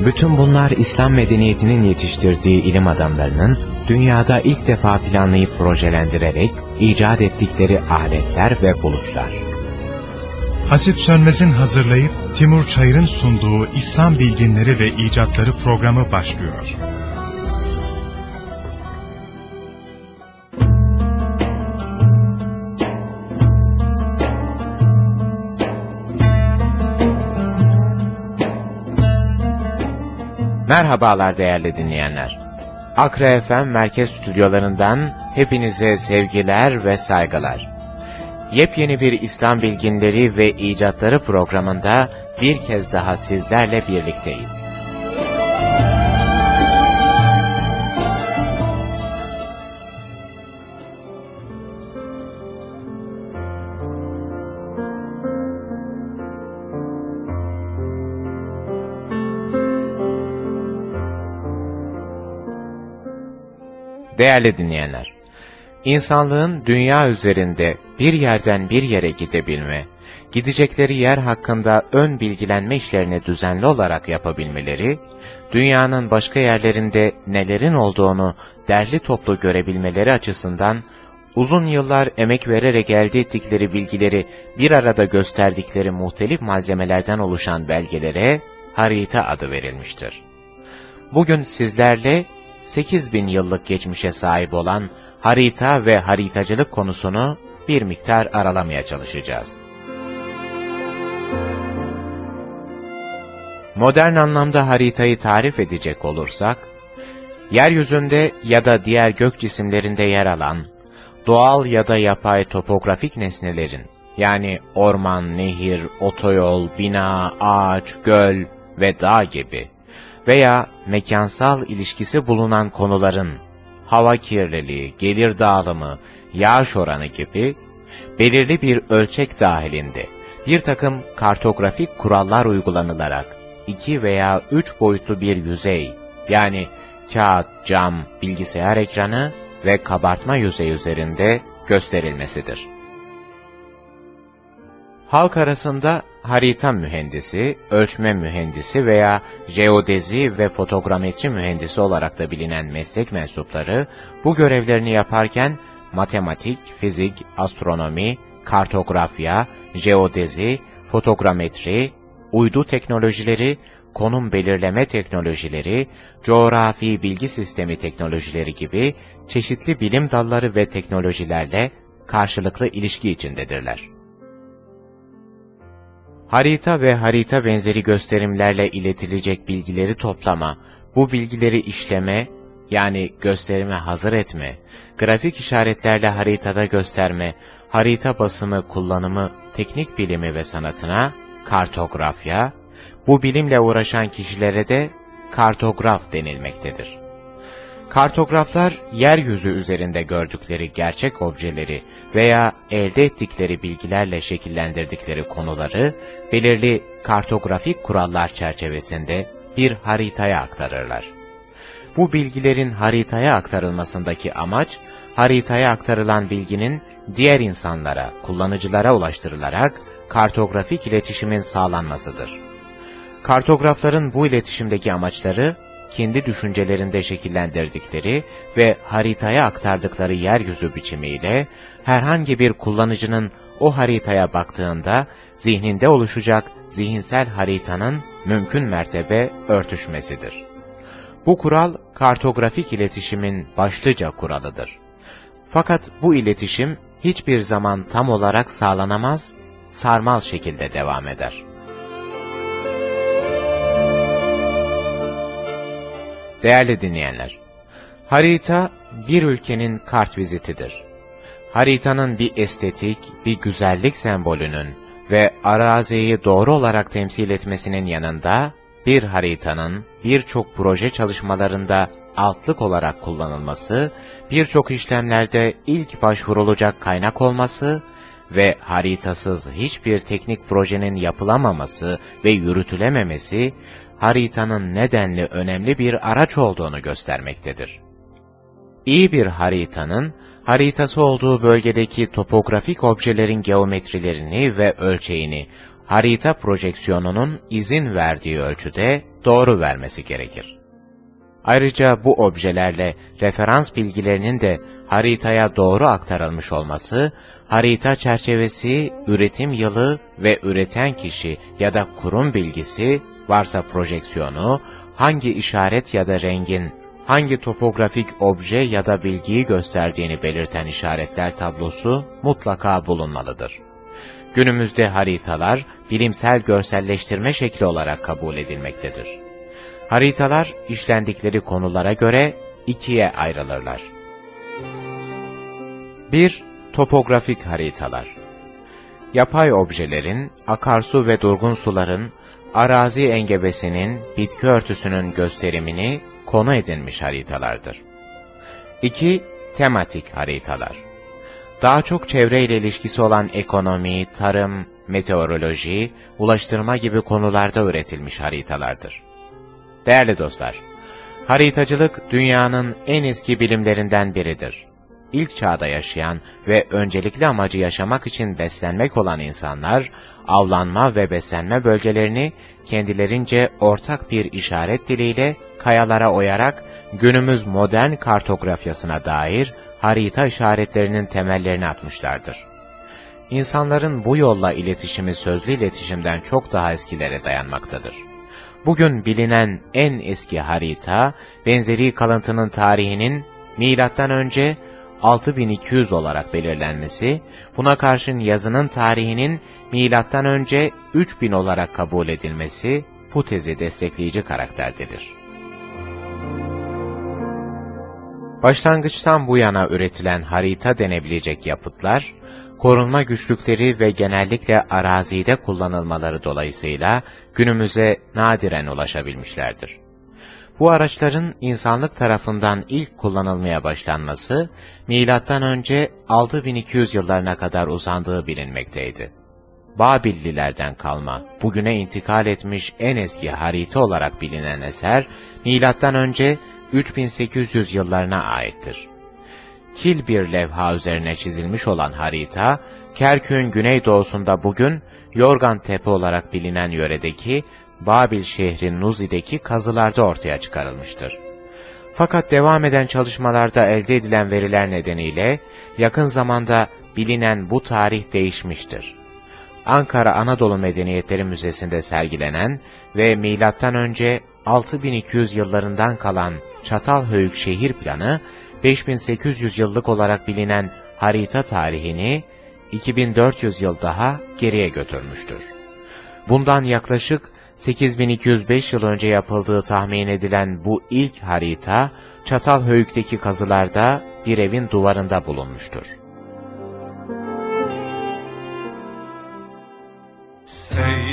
Bütün bunlar İslam medeniyetinin yetiştirdiği ilim adamlarının dünyada ilk defa planlayıp projelendirerek icat ettikleri aletler ve buluşlar. Hasip Sönmez'in hazırlayıp Timur Çayır'ın sunduğu İslam Bilginleri ve İcatları programı başlıyor. Merhabalar değerli dinleyenler. Akra FM Merkez Stüdyolarından hepinize sevgiler ve saygılar. Yepyeni bir İslam bilginleri ve icatları programında bir kez daha sizlerle birlikteyiz. Değerli dinleyenler, insanlığın dünya üzerinde bir yerden bir yere gidebilme, gidecekleri yer hakkında ön bilgilenme işlerini düzenli olarak yapabilmeleri, dünyanın başka yerlerinde nelerin olduğunu derli toplu görebilmeleri açısından, uzun yıllar emek vererek elde ettikleri bilgileri bir arada gösterdikleri muhtelif malzemelerden oluşan belgelere harita adı verilmiştir. Bugün sizlerle 8000 yıllık geçmişe sahip olan harita ve haritacılık konusunu bir miktar aralamaya çalışacağız. Modern anlamda haritayı tarif edecek olursak, yeryüzünde ya da diğer gök cisimlerinde yer alan, doğal ya da yapay topografik nesnelerin, yani orman, nehir, otoyol, bina, ağaç, göl ve dağ gibi veya mekansal ilişkisi bulunan konuların hava kirliliği, gelir dağılımı, yağış oranı gibi belirli bir ölçek dahilinde bir takım kartografik kurallar uygulanılarak iki veya üç boyutlu bir yüzey yani kağıt, cam, bilgisayar ekranı ve kabartma yüzey üzerinde gösterilmesidir. Halk arasında harita mühendisi, ölçme mühendisi veya jeodezi ve fotogrametri mühendisi olarak da bilinen meslek mensupları bu görevlerini yaparken matematik, fizik, astronomi, kartografya, jeodezi, fotogrametri, uydu teknolojileri, konum belirleme teknolojileri, coğrafi bilgi sistemi teknolojileri gibi çeşitli bilim dalları ve teknolojilerle karşılıklı ilişki içindedirler. Harita ve harita benzeri gösterimlerle iletilecek bilgileri toplama, bu bilgileri işleme, yani gösterime hazır etme, grafik işaretlerle haritada gösterme, harita basımı kullanımı, teknik bilimi ve sanatına kartografya, bu bilimle uğraşan kişilere de kartograf denilmektedir. Kartograflar, yeryüzü üzerinde gördükleri gerçek objeleri veya elde ettikleri bilgilerle şekillendirdikleri konuları, belirli kartografik kurallar çerçevesinde bir haritaya aktarırlar. Bu bilgilerin haritaya aktarılmasındaki amaç, haritaya aktarılan bilginin diğer insanlara, kullanıcılara ulaştırılarak kartografik iletişimin sağlanmasıdır. Kartografların bu iletişimdeki amaçları, kendi düşüncelerinde şekillendirdikleri ve haritaya aktardıkları yeryüzü biçimiyle herhangi bir kullanıcının o haritaya baktığında zihninde oluşacak zihinsel haritanın mümkün mertebe örtüşmesidir. Bu kural kartografik iletişimin başlıca kuralıdır. Fakat bu iletişim hiçbir zaman tam olarak sağlanamaz, sarmal şekilde devam eder. Değerli dinleyenler, harita bir ülkenin kart vizitidir. Haritanın bir estetik, bir güzellik sembolünün ve araziyi doğru olarak temsil etmesinin yanında, bir haritanın birçok proje çalışmalarında altlık olarak kullanılması, birçok işlemlerde ilk başvurulacak kaynak olması ve haritasız hiçbir teknik projenin yapılamaması ve yürütülememesi, haritanın nedenli önemli bir araç olduğunu göstermektedir. İyi bir haritanın, haritası olduğu bölgedeki topografik objelerin geometrilerini ve ölçeğini, harita projeksiyonunun izin verdiği ölçüde doğru vermesi gerekir. Ayrıca bu objelerle referans bilgilerinin de haritaya doğru aktarılmış olması, harita çerçevesi, üretim yılı ve üreten kişi ya da kurum bilgisi, varsa projeksiyonu, hangi işaret ya da rengin hangi topografik obje ya da bilgiyi gösterdiğini belirten işaretler tablosu mutlaka bulunmalıdır. Günümüzde haritalar bilimsel görselleştirme şekli olarak kabul edilmektedir. Haritalar işlendikleri konulara göre ikiye ayrılırlar. 1. Topografik haritalar Yapay objelerin, akarsu ve durgun suların, arazi engebesinin, bitki örtüsünün gösterimini konu edinmiş haritalardır. 2. Tematik haritalar Daha çok çevreyle ilişkisi olan ekonomi, tarım, meteoroloji, ulaştırma gibi konularda üretilmiş haritalardır. Değerli dostlar, haritacılık dünyanın en eski bilimlerinden biridir. İlk çağda yaşayan ve öncelikli amacı yaşamak için beslenmek olan insanlar, avlanma ve beslenme bölgelerini kendilerince ortak bir işaret diliyle kayalara oyarak günümüz modern kartografyasına dair harita işaretlerinin temellerini atmışlardır. İnsanların bu yolla iletişimi sözlü iletişimden çok daha eskilere dayanmaktadır. Bugün bilinen en eski harita, benzeri kalıntının tarihinin milattan önce 6200 olarak belirlenmesi, buna karşın yazının tarihinin milattan önce 3000 olarak kabul edilmesi bu tezi destekleyici karakterdedir. Başlangıçtan bu yana üretilen harita denebilecek yapıtlar, korunma güçlükleri ve genellikle arazide kullanılmaları dolayısıyla günümüze nadiren ulaşabilmişlerdir. Bu araçların insanlık tarafından ilk kullanılmaya başlanması, M.Ö. 6200 yıllarına kadar uzandığı bilinmekteydi. Babillilerden kalma, bugüne intikal etmiş en eski harita olarak bilinen eser, M.Ö. 3800 yıllarına aittir. Kil bir levha üzerine çizilmiş olan harita, Kerkük'ün güneydoğusunda bugün Yorgan Tepe olarak bilinen yöredeki Babil şehri Nuzi'deki kazılarda ortaya çıkarılmıştır. Fakat devam eden çalışmalarda elde edilen veriler nedeniyle yakın zamanda bilinen bu tarih değişmiştir. Ankara Anadolu Medeniyetleri Müzesi'nde sergilenen ve M.Ö. 6200 yıllarından kalan Çatalhöyük şehir planı, 5800 yıllık olarak bilinen harita tarihini 2400 yıl daha geriye götürmüştür. Bundan yaklaşık 8205 yıl önce yapıldığı tahmin edilen bu ilk harita, Çatalhöyük'teki kazılarda bir evin duvarında bulunmuştur. Seyrimde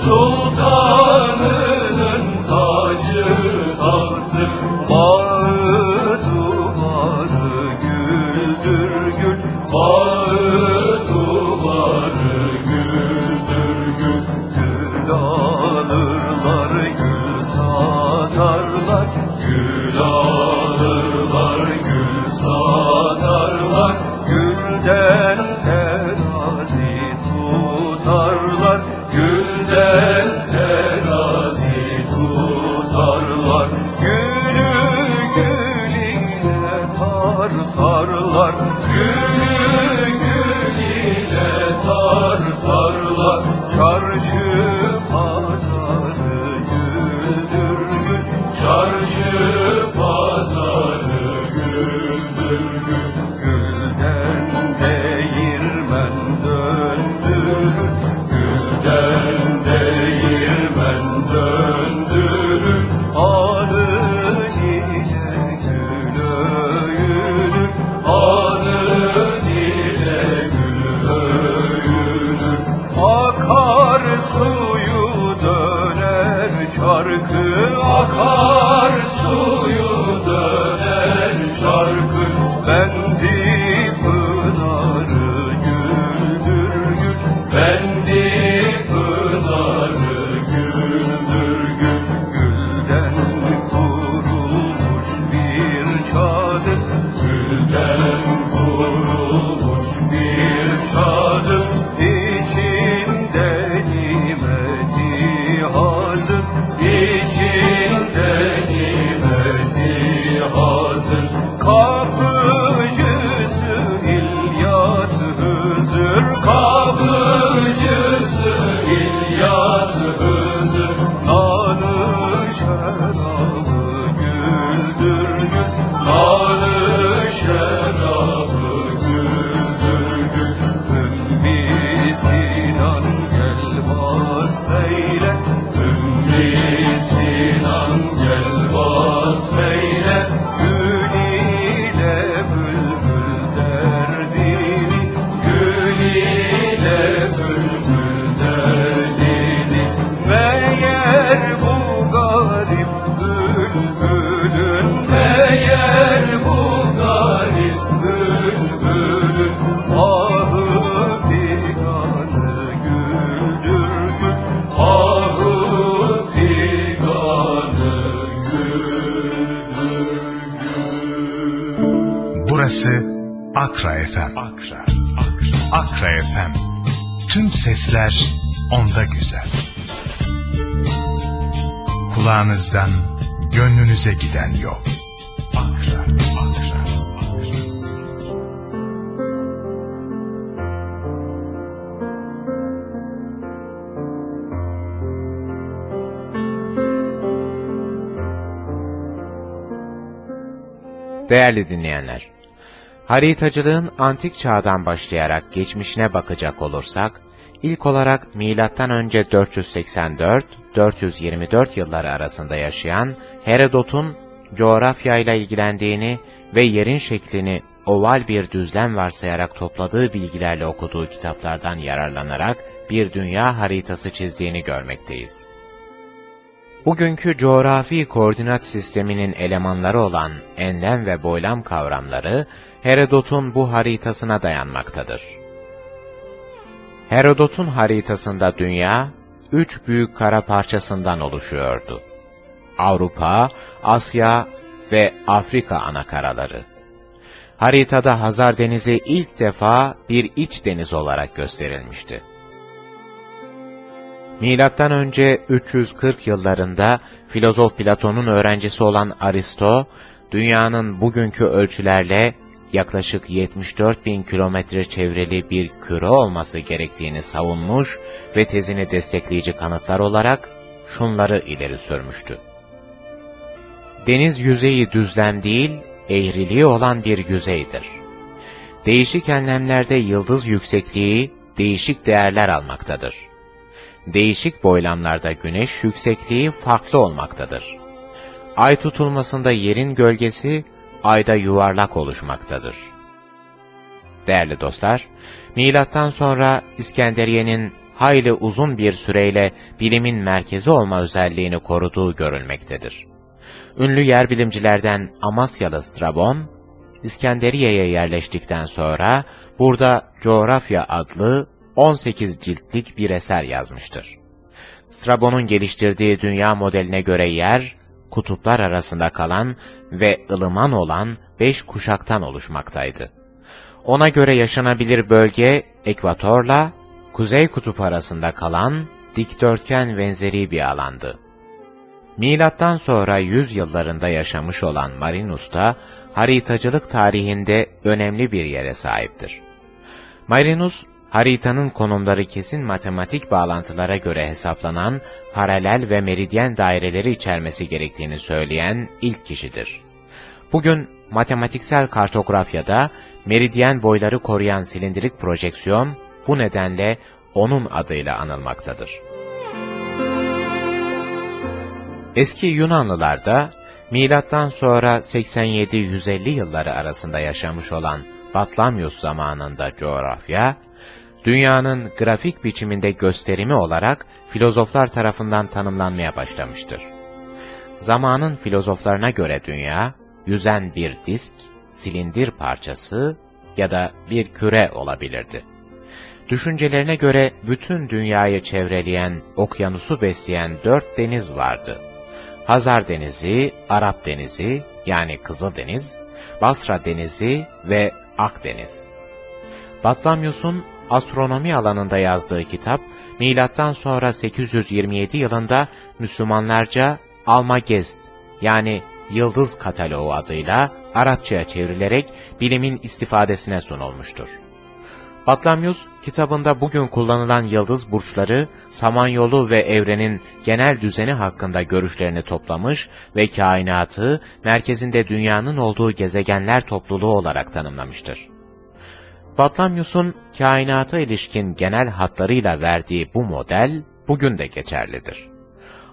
soul. Nalı şerabı güldür gül. Nalı şerabı güldür gül. Ümmü Sinan gel vasfeyle Ümmü Sinan gel vasfeyle Burası Akra FM. Akra, Akra, Akra FM. Tüm sesler onda güzel. Kulağınızdan gönlünüze giden yol. Akra, Akra, Akra. Değerli dinleyenler, haritacılığın antik çağdan başlayarak geçmişine bakacak olursak, ilk olarak milattan önce 484-424 yılları arasında yaşayan Herodot'un coğrafyayla ilgilendiğini ve yerin şeklini oval bir düzlem varsayarak topladığı bilgilerle okuduğu kitaplardan yararlanarak bir dünya haritası çizdiğini görmekteyiz. Bugünkü coğrafi koordinat sisteminin elemanları olan enlem ve boylam kavramları Herodot'un bu haritasına dayanmaktadır. Herodot'un haritasında dünya, üç büyük kara parçasından oluşuyordu. Avrupa, Asya ve Afrika anakaraları. Haritada Hazar Denizi ilk defa bir iç deniz olarak gösterilmişti. Milattan önce 340 yıllarında filozof Platon'un öğrencisi olan Aristo, dünyanın bugünkü ölçülerle yaklaşık 74 bin kilometre çevreli bir küre olması gerektiğini savunmuş ve tezini destekleyici kanıtlar olarak şunları ileri sürmüştü. Deniz yüzeyi düzlem değil, eğriliği olan bir yüzeydir. Değişik enlemlerde yıldız yüksekliği değişik değerler almaktadır. Değişik boylamlarda güneş yüksekliği farklı olmaktadır. Ay tutulmasında yerin gölgesi ayda yuvarlak oluşmaktadır. Değerli dostlar, milattan sonra İskenderiye'nin hayli uzun bir süreyle bilimin merkezi olma özelliğini koruduğu görülmektedir. Ünlü yer bilimcilerden Amasyalı Strabon, İskenderiye'ye yerleştikten sonra burada Coğrafya adlı 18 ciltlik bir eser yazmıştır. Strabon'un geliştirdiği dünya modeline göre yer, kutuplar arasında kalan ve ılıman olan beş kuşaktan oluşmaktaydı. Ona göre yaşanabilir bölge, ekvatorla kuzey kutup arasında kalan dikdörtgen benzeri bir alandı. Milattan sonra 100 yıllarında yaşamış olan Marinus da haritacılık tarihinde önemli bir yere sahiptir. Marinus, haritanın konumları kesin matematik bağlantılara göre hesaplanan paralel ve meridyen daireleri içermesi gerektiğini söyleyen ilk kişidir. Bugün matematiksel kartografyada meridyen boyları koruyan silindirik projeksiyon bu nedenle onun adıyla anılmaktadır. Eski Yunanlılar da milattan sonra 87-150 yılları arasında yaşamış olan Batlamyus zamanında coğrafya, dünyanın grafik biçiminde gösterimi olarak filozoflar tarafından tanımlanmaya başlamıştır. zamanın filozoflarına göre dünya, yüzen bir disk, silindir parçası ya da bir küre olabilirdi. Düşüncelerine göre bütün dünyayı çevreleyen, okyanusu besleyen dört deniz vardı. Hazar Denizi, Arap Denizi yani Kızıldeniz, Basra Denizi ve Akdeniz. Batlamyus'un astronomi alanında yazdığı kitap, milattan sonra 827 yılında Müslümanlarca Almagest yani Yıldız Kataloğu adıyla Arapçaya çevrilerek bilimin istifadesine sunulmuştur. Batlamyus, kitabında bugün kullanılan yıldız burçları, samanyolu ve evrenin genel düzeni hakkında görüşlerini toplamış ve kainatı, merkezinde dünyanın olduğu gezegenler topluluğu olarak tanımlamıştır. Batlamyus'un kainata ilişkin genel hatlarıyla verdiği bu model, bugün de geçerlidir.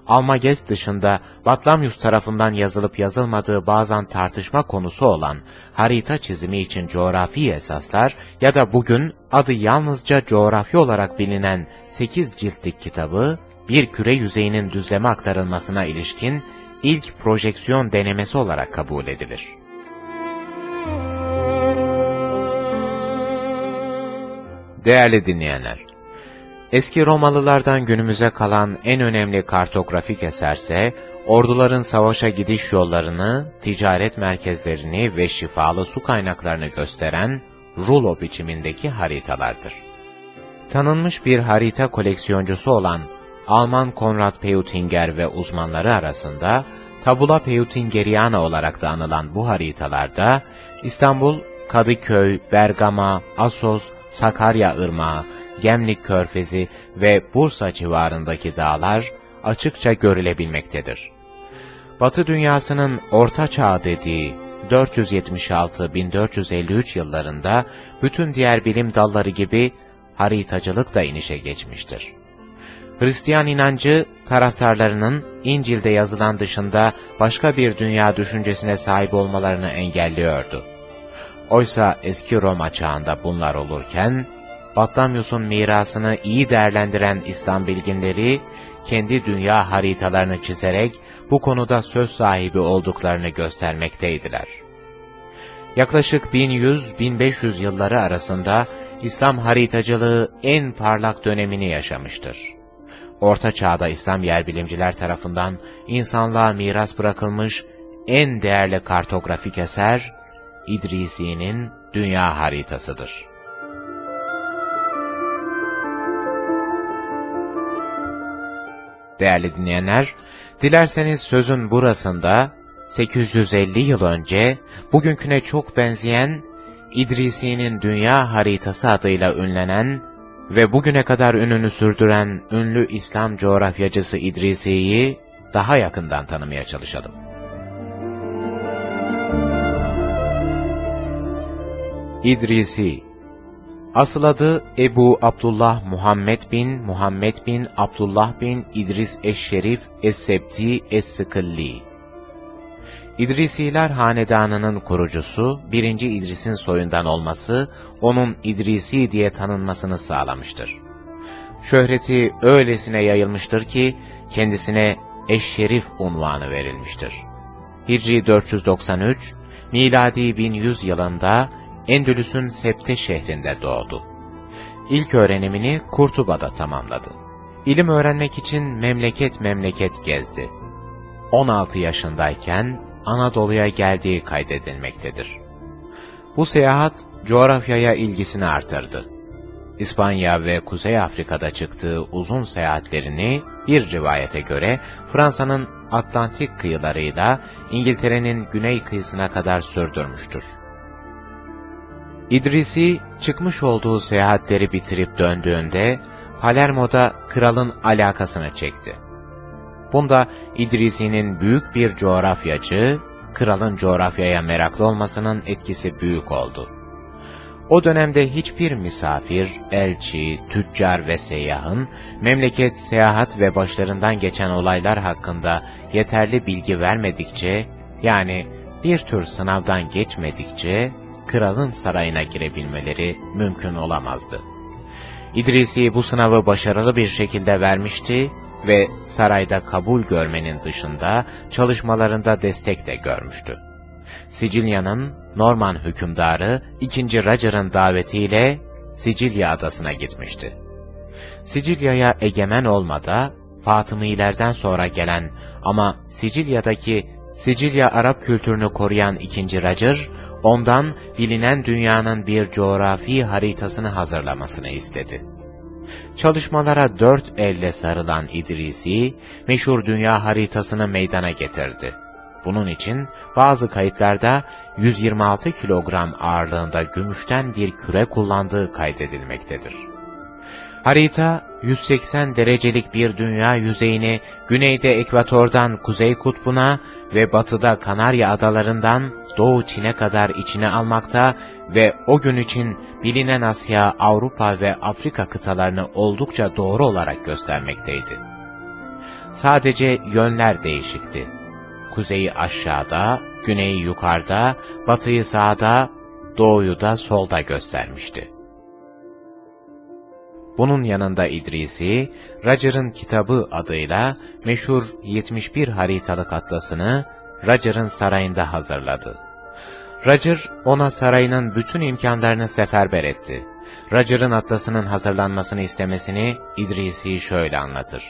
Almagest dışında Batlamyus tarafından yazılıp yazılmadığı bazen tartışma konusu olan harita çizimi için coğrafi esaslar ya da bugün adı yalnızca coğrafi olarak bilinen 8 ciltlik kitabı, bir küre yüzeyinin düzleme aktarılmasına ilişkin ilk projeksiyon denemesi olarak kabul edilir. Değerli dinleyenler, Eski Romalılardan günümüze kalan en önemli kartografik eserse, orduların savaşa gidiş yollarını, ticaret merkezlerini ve şifalı su kaynaklarını gösteren rulo biçimindeki haritalardır. Tanınmış bir harita koleksiyoncusu olan Alman Konrad Peutinger ve uzmanları arasında Tabula Peutingeriana olarak da anılan bu haritalarda İstanbul, Kadıköy, Bergama, Asos, Sakarya Irmağı, Gemlik Körfezi ve Bursa civarındaki dağlar açıkça görülebilmektedir. Batı dünyasının Orta Çağ dediği 476-1453 yıllarında bütün diğer bilim dalları gibi haritacılık da inişe geçmiştir. Hristiyan inancı, taraftarlarının İncil'de yazılan dışında başka bir dünya düşüncesine sahip olmalarını engelliyordu. Oysa eski Roma çağında bunlar olurken, Batlamyus'un mirasını iyi değerlendiren İslam bilginleri, kendi dünya haritalarını çizerek bu konuda söz sahibi olduklarını göstermekteydiler. Yaklaşık 1100-1500 yılları arasında İslam haritacılığı en parlak dönemini yaşamıştır. Orta Çağ'da İslam yerbilimciler tarafından insanlığa miras bırakılmış en değerli kartografik eser, İdrisi'nin dünya haritasıdır. Değerli dinleyenler, dilerseniz sözün burasında 850 yıl önce bugünküne çok benzeyen İdrisi'nin dünya haritası adıyla ünlenen ve bugüne kadar ününü sürdüren ünlü İslam coğrafyacısı İdrisi'yi daha yakından tanımaya çalışalım. İdrisi Asıl adı Ebu Abdullah Muhammed bin Muhammed bin Abdullah bin İdris Eşşerif Es-Sebti Es-Sıkılli. İdrisiler hanedanının kurucusu, 1. İdris'in soyundan olması, onun İdrisi diye tanınmasını sağlamıştır. Şöhreti öylesine yayılmıştır ki, kendisine Eşşerif unvanı verilmiştir. Hicri 493, miladi 1100 yılında Endülüs'ün Septe şehrinde doğdu. İlk öğrenimini Kurtuba'da tamamladı. İlim öğrenmek için memleket memleket gezdi. 16 yaşındayken Anadolu'ya geldiği kaydedilmektedir. Bu seyahat coğrafyaya ilgisini artırdı. İspanya ve Kuzey Afrika'da çıktığı uzun seyahatlerini bir rivayete göre Fransa'nın Atlantik kıyılarıyla İngiltere'nin güney kıyısına kadar sürdürmüştür. İdrisi çıkmış olduğu seyahatleri bitirip döndüğünde Palermo'da kralın alakasını çekti. Bunda İdrisi'nin büyük bir coğrafyacı, kralın coğrafyaya meraklı olmasının etkisi büyük oldu. O dönemde hiçbir misafir, elçi, tüccar ve seyyahın, memleket, seyahat ve başlarından geçen olaylar hakkında yeterli bilgi vermedikçe, yani bir tür sınavdan geçmedikçe, kralın sarayına girebilmeleri mümkün olamazdı. İdrisi bu sınavı başarılı bir şekilde vermişti ve sarayda kabul görmenin dışında çalışmalarında destek de görmüştü. Sicilya'nın Norman hükümdarı 2. Roger'ın davetiyle Sicilya adasına gitmişti. Sicilya'ya egemen olmada Fatımilerden sonra gelen ama Sicilya'daki Sicilya Arap kültürünü koruyan 2. Roger, ondan bilinen dünyanın bir coğrafi haritasını hazırlamasını istedi. Çalışmalara dört elle sarılan İdrisi, meşhur dünya haritasını meydana getirdi. Bunun için bazı kayıtlarda 126 kilogram ağırlığında gümüşten bir küre kullandığı kaydedilmektedir. Harita, 180 derecelik bir dünya yüzeyini güneyde ekvatordan kuzey kutbuna ve batıda Kanarya adalarından Doğu Çin'e kadar içine almakta ve o gün için bilinen Asya, Avrupa ve Afrika kıtalarını oldukça doğru olarak göstermekteydi. Sadece yönler değişikti. Kuzeyi aşağıda, güneyi yukarıda, batıyı sağda, doğuyu da solda göstermişti. Bunun yanında İdrisi, Roger'ın kitabı adıyla meşhur 71 haritalık atlasını Roger'ın sarayında hazırladı. Roger, ona sarayının bütün imkanlarını seferber etti. Roger'ın atlasının hazırlanmasını istemesini İdrisi şöyle anlatır.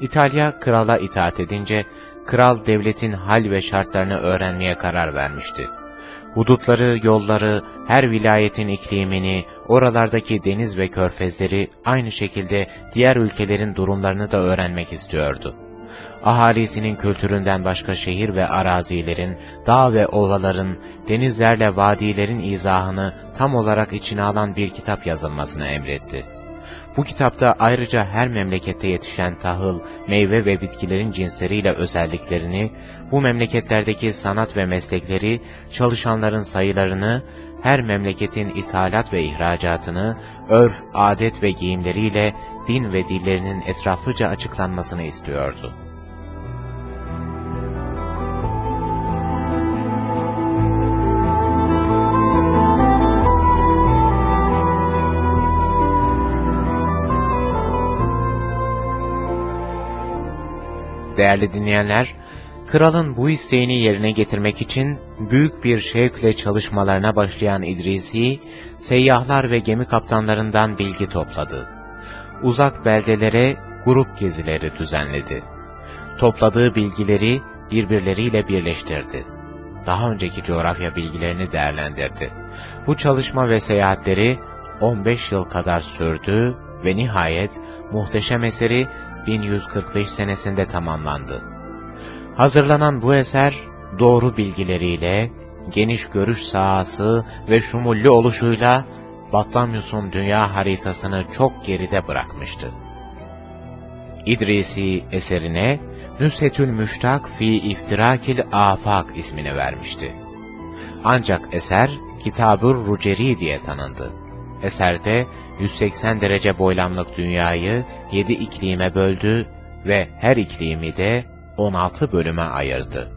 İtalya, krala itaat edince, kral devletin hal ve şartlarını öğrenmeye karar vermişti. Hudutları, yolları, her vilayetin iklimini, oralardaki deniz ve körfezleri, aynı şekilde diğer ülkelerin durumlarını da öğrenmek istiyordu. Ahalisinin kültüründen başka şehir ve arazilerin, dağ ve ovaların, denizlerle vadilerin izahını tam olarak içine alan bir kitap yazılmasını emretti. Bu kitapta ayrıca her memlekette yetişen tahıl, meyve ve bitkilerin cinsleriyle özelliklerini, bu memleketlerdeki sanat ve meslekleri, çalışanların sayılarını, her memleketin ithalat ve ihracatını, örf, adet ve giyimleriyle din ve dillerinin etraflıca açıklanmasını istiyordu. Değerli dinleyenler, kralın bu isteğini yerine getirmek için büyük bir şevkle çalışmalarına başlayan İdrisi, seyyahlar ve gemi kaptanlarından bilgi topladı. Uzak beldelere grup gezileri düzenledi. Topladığı bilgileri birbirleriyle birleştirdi. Daha önceki coğrafya bilgilerini değerlendirdi. Bu çalışma ve seyahatleri 15 yıl kadar sürdü ve nihayet muhteşem eseri 1145 senesinde tamamlandı. Hazırlanan bu eser, doğru bilgileriyle, geniş görüş sahası ve şumullü oluşuyla Batlamyus'un dünya haritasını çok geride bırakmıştı. İdrisi eserine Nüshetül Müştak fi İftirakil Afak ismini vermişti. Ancak eser Kitab-ı Ruceri diye tanındı. Eserde 180 derece boylamlık dünyayı 7 iklime böldü ve her iklimi de 16 bölüme ayırdı.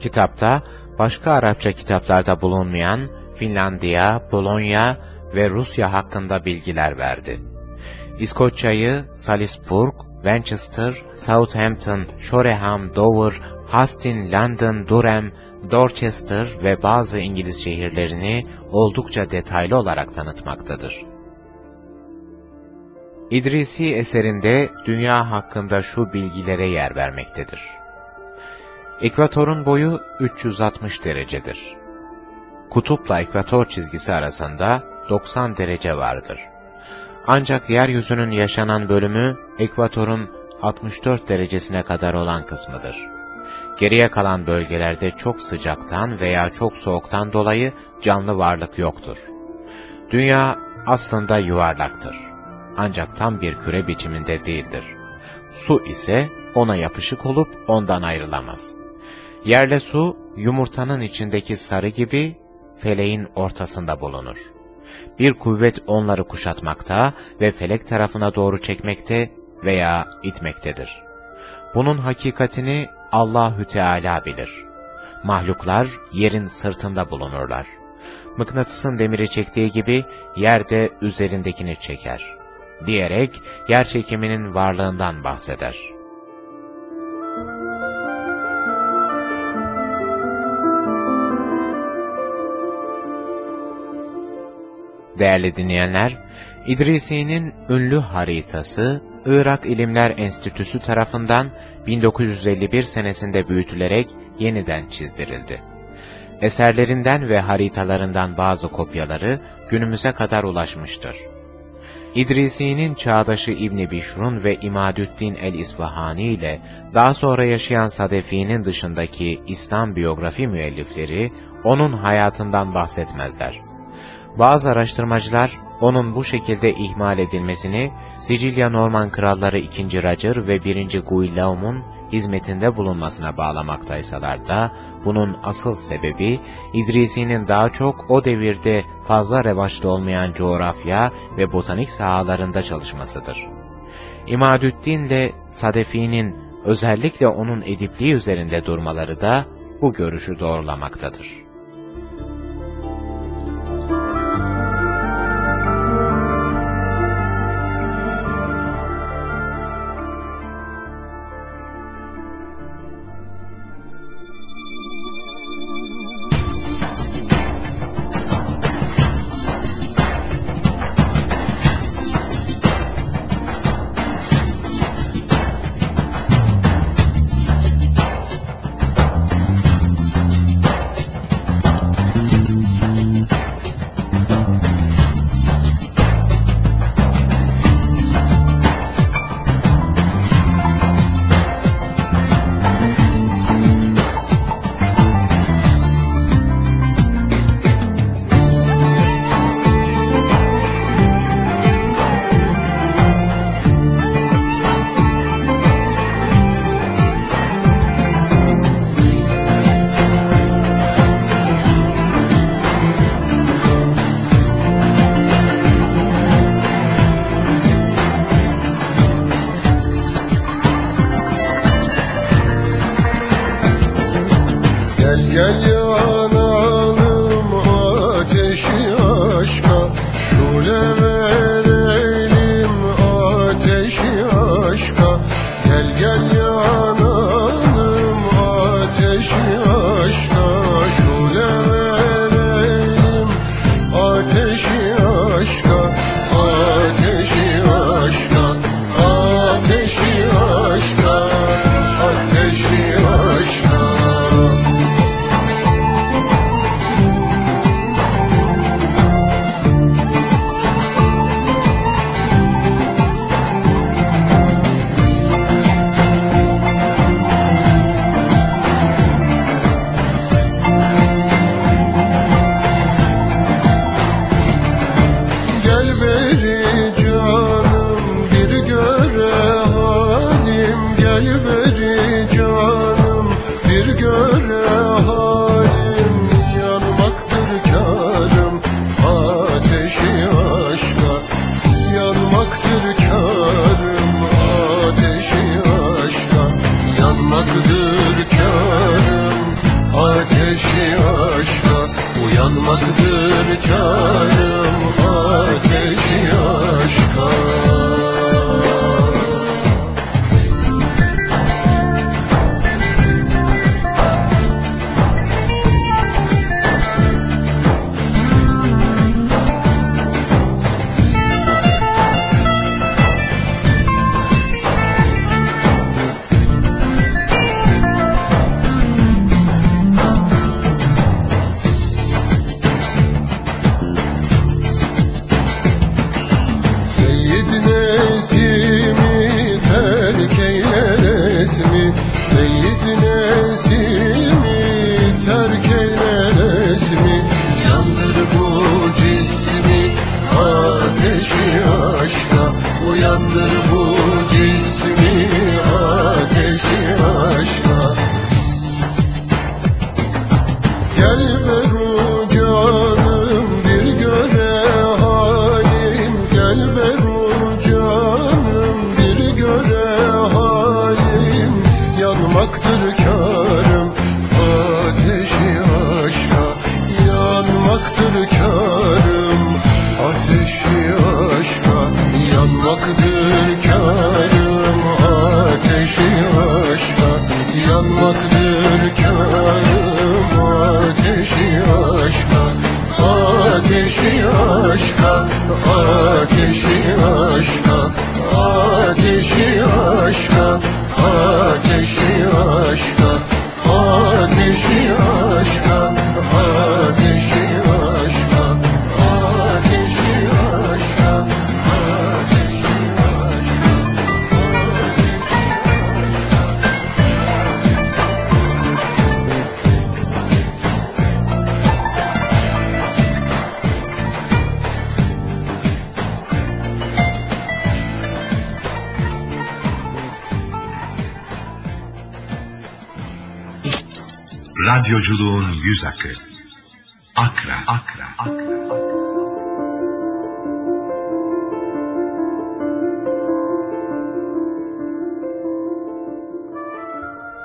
Kitapta başka Arapça kitaplarda bulunmayan Finlandiya, Polonya ve Rusya hakkında bilgiler verdi. İskoçya'yı Salisbury, Manchester, Southampton, Shoreham, Dover, Hastings, London, Durham, Dorchester ve bazı İngiliz şehirlerini oldukça detaylı olarak tanıtmaktadır. İdrisi eserinde dünya hakkında şu bilgilere yer vermektedir. Ekvatorun boyu 360 derecedir. Kutupla ekvator çizgisi arasında 90 derece vardır. Ancak yeryüzünün yaşanan bölümü ekvatorun 64 derecesine kadar olan kısmıdır. Geriye kalan bölgelerde çok sıcaktan veya çok soğuktan dolayı canlı varlık yoktur. Dünya aslında yuvarlaktır. Ancak tam bir küre biçiminde değildir. Su ise ona yapışık olup ondan ayrılamaz. Yerle su, yumurtanın içindeki sarı gibi feleğin ortasında bulunur. Bir kuvvet onları kuşatmakta ve felek tarafına doğru çekmekte veya itmektedir. Bunun hakikatini Allahü Teala bilir. Mahluklar yerin sırtında bulunurlar. Mıknatısın demiri çektiği gibi yer de üzerindekini çeker. Diyerek yer çekiminin varlığından bahseder. Değerli dinleyenler, İdrisi'nin ünlü haritası, Irak İlimler Enstitüsü tarafından 1951 senesinde büyütülerek yeniden çizdirildi. Eserlerinden ve haritalarından bazı kopyaları günümüze kadar ulaşmıştır. İdrisi'nin çağdaşı İbni Bişrun ve İmadüddin el-İsfahani ile daha sonra yaşayan Sadefi'nin dışındaki İslam biyografi müellifleri onun hayatından bahsetmezler. Bazı araştırmacılar onun bu şekilde ihmal edilmesini Sicilya Norman kralları 2. Roger ve 1. Guillaume'un hizmetinde bulunmasına bağlamaktaysalar da bunun asıl sebebi İdrisi'nin daha çok o devirde fazla revaçta olmayan coğrafya ve botanik sahalarında çalışmasıdır. İmadüddin ile Sadefi'nin özellikle onun edipliği üzerinde durmaları da bu görüşü doğrulamaktadır. Yanmaktır karım ateşi aşka yanmaktır Ateşi aşka yanmaktır körüm Ateşi aşka yanmaktır körüm Ateşi aşka yanmaktır körüm Ateşi aşka Ateşi aşka Ateşi aşka ateşi aşka Ateşi Radyoculuğun yüz akı. Akra. Akra.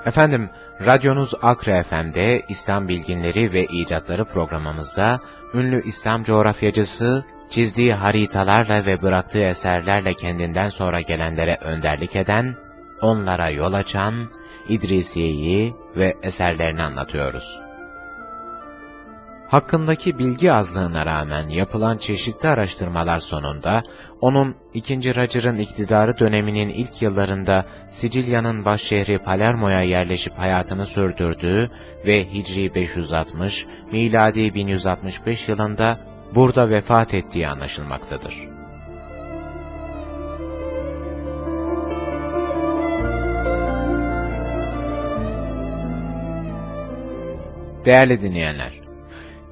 Efendim, radyonuz Akra FM'de İslam Bilginleri ve İcatları programımızda ünlü İslam coğrafyacısı çizdiği haritalarla ve bıraktığı eserlerle kendinden sonra gelenlere önderlik eden, onlara yol açan İdrisiye'yi ve eserlerini anlatıyoruz. Hakkındaki bilgi azlığına rağmen yapılan çeşitli araştırmalar sonunda, onun 2. Roger'ın iktidarı döneminin ilk yıllarında Sicilya'nın başşehri Palermo'ya yerleşip hayatını sürdürdüğü ve Hicri 560, miladi 1165 yılında burada vefat ettiği anlaşılmaktadır. Değerli dinleyenler,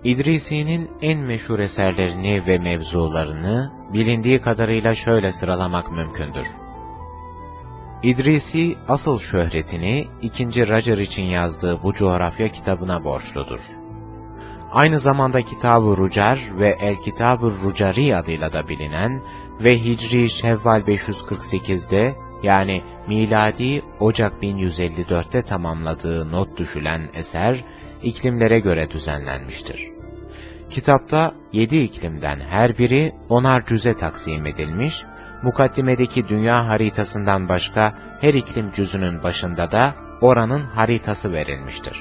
İdrisi'nin en meşhur eserlerini ve mevzularını bilindiği kadarıyla şöyle sıralamak mümkündür. İdrisi asıl şöhretini 2. Roger için yazdığı bu coğrafya kitabına borçludur. Aynı zamanda Kitab-ı Rucar ve El Kitab-ı Rucari adıyla da bilinen ve Hicri Şevval 548'de yani miladi Ocak 1154'te tamamladığı not düşülen eser, iklimlere göre düzenlenmiştir. Kitapta yedi iklimden her biri onar cüze taksim edilmiş, mukaddimedeki dünya haritasından başka her iklim cüzünün başında da oranın haritası verilmiştir.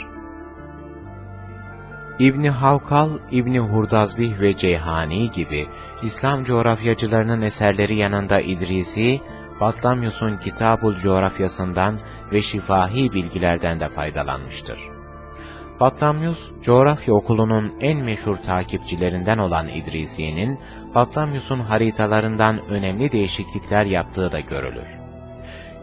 İbni Havkal, İbni Hurdazbih ve Ceyhani gibi İslam coğrafyacılarının eserleri yanında İdrisi, Batlamyus'un Kitabul coğrafyasından ve şifahi bilgilerden de faydalanmıştır. Batlamyus, coğrafya okulunun en meşhur takipçilerinden olan İdrisiye'nin, Batlamyus'un haritalarından önemli değişiklikler yaptığı da görülür.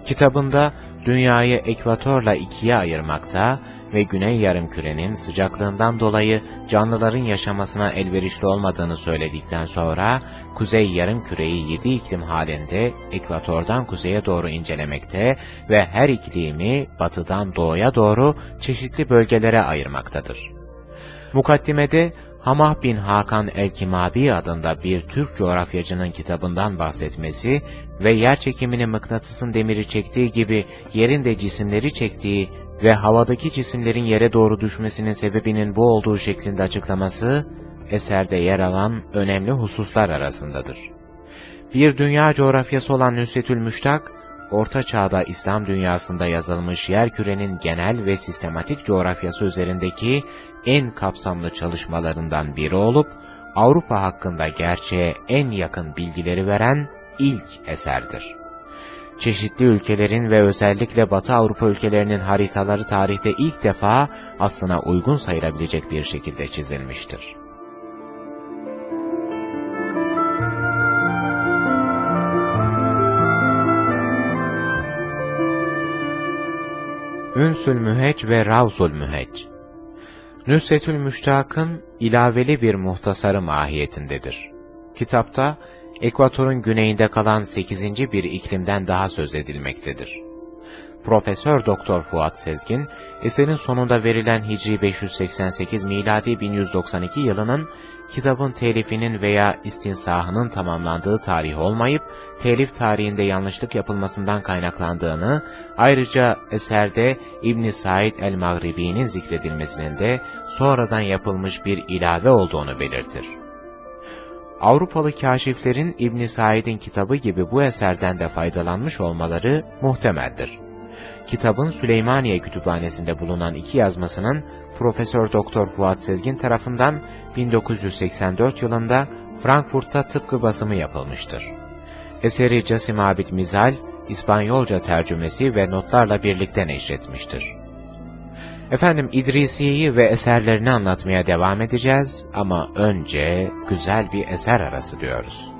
Kitabında dünyayı ekvatorla ikiye ayırmakta ve güney yarımkürenin sıcaklığından dolayı canlıların yaşamasına elverişli olmadığını söyledikten sonra, kuzey yarımküreyi yedi iklim halinde ekvatordan kuzeye doğru incelemekte ve her iklimi batıdan doğuya doğru çeşitli bölgelere ayırmaktadır. Mukaddimede Hamah bin Hakan el-Kimabi adında bir Türk coğrafyacının kitabından bahsetmesi ve yer çekimini mıknatısın demiri çektiği gibi yerin de cisimleri çektiği ve havadaki cisimlerin yere doğru düşmesinin sebebinin bu olduğu şeklinde açıklaması, eserde yer alan önemli hususlar arasındadır. Bir dünya coğrafyası olan Nüsretül Müştak, Orta Çağ'da İslam dünyasında yazılmış yerkürenin genel ve sistematik coğrafyası üzerindeki en kapsamlı çalışmalarından biri olup, Avrupa hakkında gerçeğe en yakın bilgileri veren ilk eserdir. Çeşitli ülkelerin ve özellikle Batı Avrupa ülkelerinin haritaları tarihte ilk defa aslına uygun sayılabilecek bir şekilde çizilmiştir. Ünsül Müheç ve Ravzul Müheç Nüsretül Müştak'ın ilaveli bir muhtasarı mahiyetindedir. Kitapta, Ekvator'un güneyinde kalan 8. bir iklimden daha söz edilmektedir. Profesör Doktor Fuat Sezgin, eserin sonunda verilen Hicri 588 miladi 1192 yılının kitabın telifinin veya istinsahının tamamlandığı tarih olmayıp, telif tarihinde yanlışlık yapılmasından kaynaklandığını, ayrıca eserde İbn Said el-Magribi'nin zikredilmesinin de sonradan yapılmış bir ilave olduğunu belirtir. Avrupalı kaşiflerin İbn Said'in kitabı gibi bu eserden de faydalanmış olmaları muhtemeldir. kitabın Süleymaniye Kütüphanesi'nde bulunan iki yazmasının Profesör Doktor Fuat Sezgin tarafından 1984 yılında Frankfurt'ta tıpkı basımı yapılmıştır. Eseri Casim Abid Mizal, İspanyolca tercümesi ve notlarla birlikte neşretmiştir. Efendim İdrisiye'yi ve eserlerini anlatmaya devam edeceğiz ama önce güzel bir eser arası diyoruz.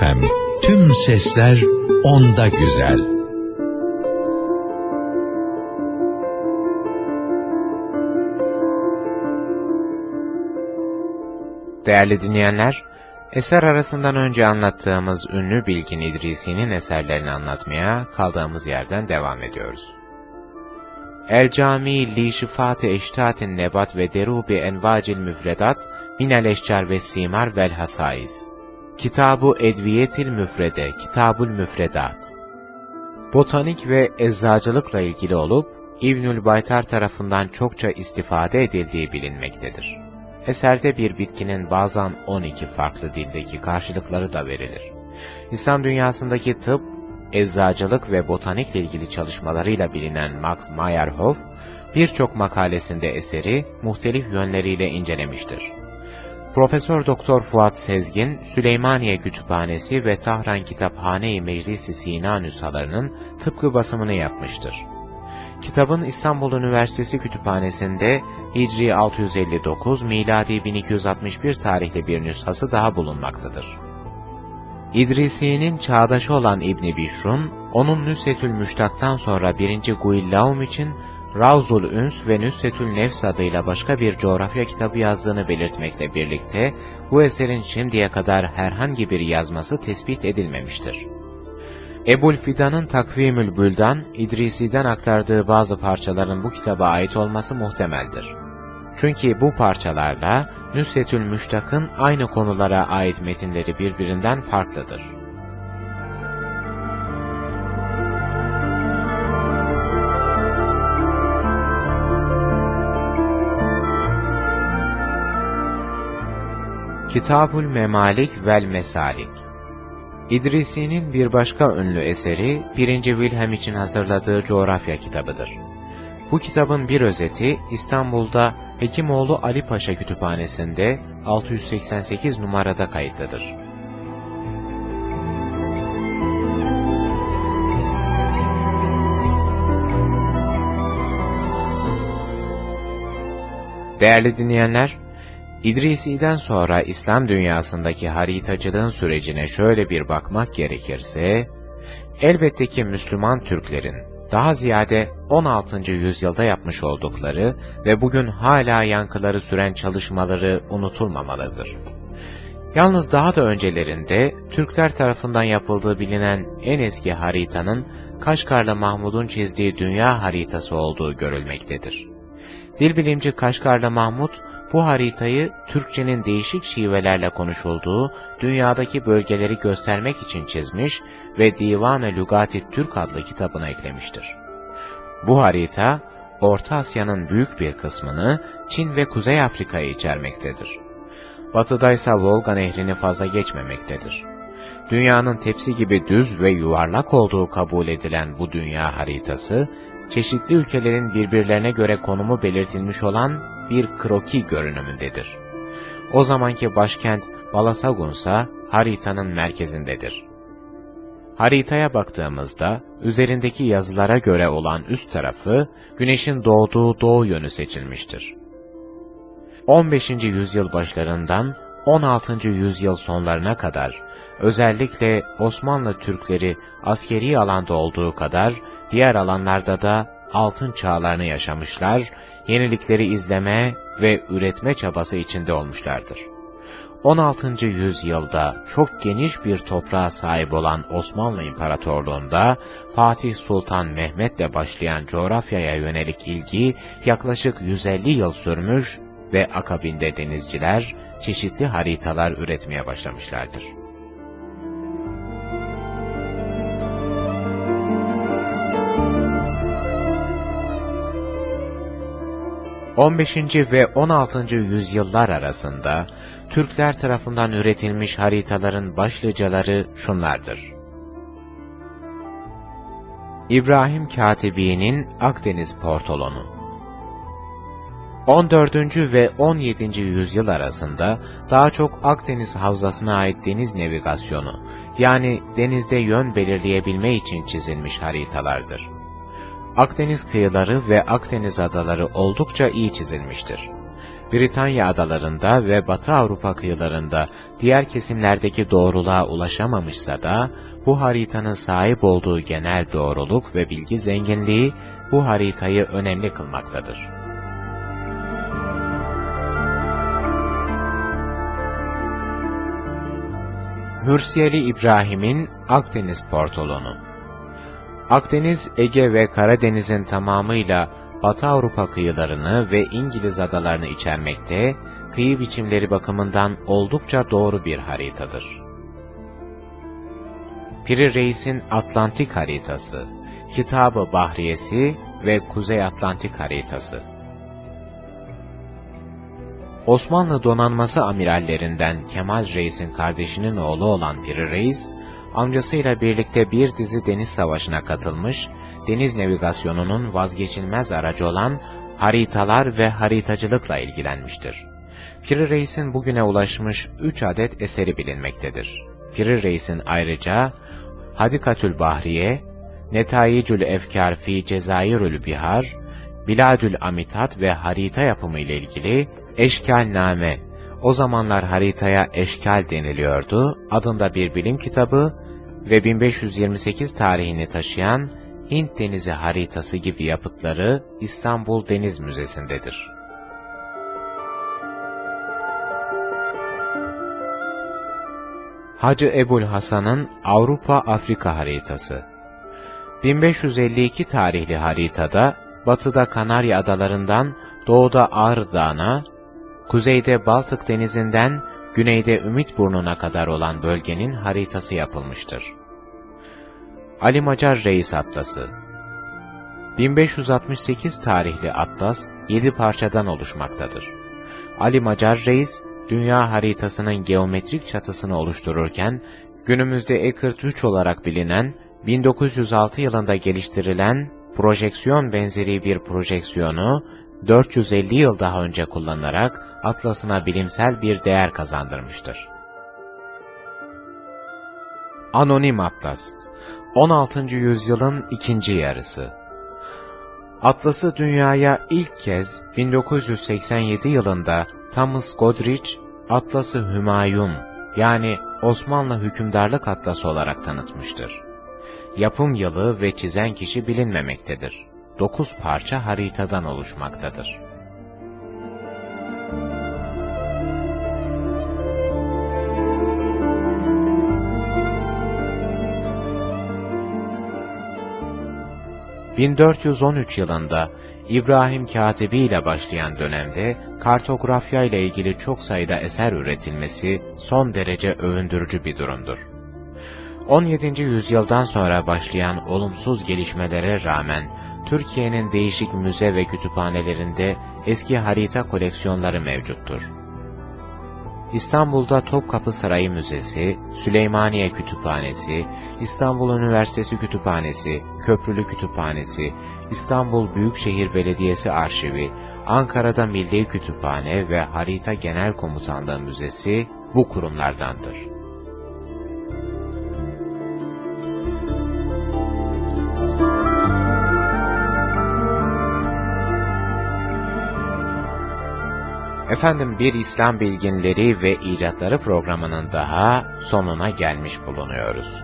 FM. Tüm sesler onda güzel. Değerli dinleyenler, eser arasından önce anlattığımız ünlü Bilgin İdrisi'nin eserlerini anlatmaya kaldığımız yerden devam ediyoruz. El Cami li şifat eştatin nebat ve derubi envacil müfredat minel eşcar ve simar vel hasaiz. Kitabu Edviyetil Müfrede, Kitabul Müfredat. Botanik ve eczacılıkla ilgili olup, İbnül Baytar tarafından çokça istifade edildiği bilinmektedir. Eserde bir bitkinin bazen 12 farklı dildeki karşılıkları da verilir. İslam dünyasındaki tıp, eczacılık ve botanikle ilgili çalışmalarıyla bilinen Max Meyerhoff, birçok makalesinde eseri muhtelif yönleriyle incelemiştir. Profesör Doktor Fuat Sezgin, Süleymaniye Kütüphanesi ve Tahran Kitaphane-i Meclisi Sina nüshalarının tıpkı basımını yapmıştır. Kitabın İstanbul Üniversitesi Kütüphanesi'nde Hicri 659, miladi 1261 tarihli bir nüshası daha bulunmaktadır. İdrisi'nin çağdaşı olan İbni Bişrun, onun Nüsetül Müştak'tan sonra 1. Guillaum için Ravzul Üns ve Nüsretül Nefs adıyla başka bir coğrafya kitabı yazdığını belirtmekle birlikte, bu eserin şimdiye kadar herhangi bir yazması tespit edilmemiştir. Ebul Fidan'ın Takvimül Büldan, İdrisi'den aktardığı bazı parçaların bu kitaba ait olması muhtemeldir. Çünkü bu parçalarla Nüsretül Müştak'ın aynı konulara ait metinleri birbirinden farklıdır. Kitabul Memalik vel Mesalik İdrisi'nin bir başka ünlü eseri, 1. Wilhelm için hazırladığı coğrafya kitabıdır. Bu kitabın bir özeti, İstanbul'da Hekimoğlu Ali Paşa Kütüphanesi'nde 688 numarada kayıtlıdır. Değerli dinleyenler, İdrisi'den sonra İslam dünyasındaki haritacılığın sürecine şöyle bir bakmak gerekirse, elbette ki Müslüman Türklerin daha ziyade 16. yüzyılda yapmış oldukları ve bugün hala yankıları süren çalışmaları unutulmamalıdır. Yalnız daha da öncelerinde Türkler tarafından yapıldığı bilinen en eski haritanın Kaşgarlı Mahmud'un çizdiği dünya haritası olduğu görülmektedir. Dilbilimci Kaşgarlı Mahmud, bu haritayı Türkçenin değişik şivelerle konuşulduğu dünyadaki bölgeleri göstermek için çizmiş ve Divan-ı Lugati Türk adlı kitabına eklemiştir. Bu harita, Orta Asya'nın büyük bir kısmını Çin ve Kuzey Afrika'yı içermektedir. Batıda ise Volga nehrini fazla geçmemektedir. Dünyanın tepsi gibi düz ve yuvarlak olduğu kabul edilen bu dünya haritası, çeşitli ülkelerin birbirlerine göre konumu belirtilmiş olan bir kroki görünümündedir. O zamanki başkent Balasagun ise haritanın merkezindedir. Haritaya baktığımızda, üzerindeki yazılara göre olan üst tarafı, güneşin doğduğu doğu yönü seçilmiştir. 15. yüzyıl başlarından 16. yüzyıl sonlarına kadar, özellikle Osmanlı Türkleri askeri alanda olduğu kadar, diğer alanlarda da altın çağlarını yaşamışlar, yenilikleri izleme ve üretme çabası içinde olmuşlardır. 16. yüzyılda çok geniş bir toprağa sahip olan Osmanlı İmparatorluğu'nda Fatih Sultan Mehmet'le başlayan coğrafyaya yönelik ilgi yaklaşık 150 yıl sürmüş ve akabinde denizciler çeşitli haritalar üretmeye başlamışlardır. 15. ve 16. yüzyıllar arasında Türkler tarafından üretilmiş haritaların başlıcaları şunlardır. İbrahim Katibi'nin Akdeniz Portolonu 14. ve 17. yüzyıl arasında daha çok Akdeniz Havzası'na ait deniz navigasyonu, yani denizde yön belirleyebilme için çizilmiş haritalardır. Akdeniz kıyıları ve Akdeniz adaları oldukça iyi çizilmiştir. Britanya adalarında ve Batı Avrupa kıyılarında diğer kesimlerdeki doğruluğa ulaşamamışsa da, bu haritanın sahip olduğu genel doğruluk ve bilgi zenginliği bu haritayı önemli kılmaktadır. Mürsiyeli İbrahim'in Akdeniz Portolonu Akdeniz, Ege ve Karadeniz'in tamamıyla Batı Avrupa kıyılarını ve İngiliz adalarını içermekte, kıyı biçimleri bakımından oldukça doğru bir haritadır. Piri Reis'in Atlantik haritası, Kitabı Bahriyesi ve Kuzey Atlantik haritası. Osmanlı donanması amirallerinden Kemal Reis'in kardeşinin oğlu olan Piri Reis, amcasıyla birlikte bir dizi deniz savaşına katılmış, deniz navigasyonunun vazgeçilmez aracı olan haritalar ve haritacılıkla ilgilenmiştir. Piri Reis'in bugüne ulaşmış üç adet eseri bilinmektedir. Piri Reis'in ayrıca Hadikatül Bahriye, Netayicül Efkar fi Cezayirül Bihar, Biladül Amitat ve harita yapımı ile ilgili Eşkalname, o zamanlar haritaya eşkal deniliyordu, adında bir bilim kitabı ve 1528 tarihini taşıyan Hint Denizi haritası gibi yapıtları İstanbul Deniz Müzesi'ndedir. Hacı Ebul Hasan'ın Avrupa-Afrika haritası 1552 tarihli haritada, batıda Kanarya adalarından doğuda Ağrı Dağı'na, kuzeyde Baltık denizinden güneyde Ümit Burnu'na kadar olan bölgenin haritası yapılmıştır. Ali Macar Reis Atlası 1568 tarihli atlas 7 parçadan oluşmaktadır. Ali Macar Reis, dünya haritasının geometrik çatısını oluştururken, günümüzde Eckert 3 olarak bilinen, 1906 yılında geliştirilen projeksiyon benzeri bir projeksiyonu, 450 yıl daha önce kullanarak atlasına bilimsel bir değer kazandırmıştır. Anonim Atlas 16. yüzyılın ikinci yarısı Atlası dünyaya ilk kez 1987 yılında Thomas Godrich, Atlası Hümayun yani Osmanlı Hükümdarlık Atlası olarak tanıtmıştır. Yapım yılı ve çizen kişi bilinmemektedir. Dokuz parça haritadan oluşmaktadır. 1413 yılında İbrahim Katibi ile başlayan dönemde kartografya ile ilgili çok sayıda eser üretilmesi son derece övündürücü bir durumdur. 17. yüzyıldan sonra başlayan olumsuz gelişmelere rağmen Türkiye'nin değişik müze ve kütüphanelerinde eski harita koleksiyonları mevcuttur. İstanbul'da Topkapı Sarayı Müzesi, Süleymaniye Kütüphanesi, İstanbul Üniversitesi Kütüphanesi, Köprülü Kütüphanesi, İstanbul Büyükşehir Belediyesi Arşivi, Ankara'da Milli Kütüphane ve Harita Genel Komutanlığı Müzesi bu kurumlardandır. Efendim bir İslam bilginleri ve icatları programının daha sonuna gelmiş bulunuyoruz.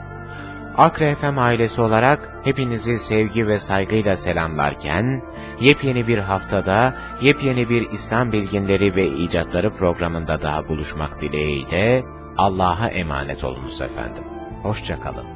Akre FM ailesi olarak hepinizi sevgi ve saygıyla selamlarken, yepyeni bir haftada, yepyeni bir İslam bilginleri ve icatları programında daha buluşmak dileğiyle, Allah'a emanet olunuz efendim. Hoşçakalın.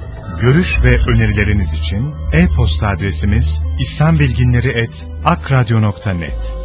Görüş ve önerileriniz için e-posta adresimiz islambilginleri.akradyo.net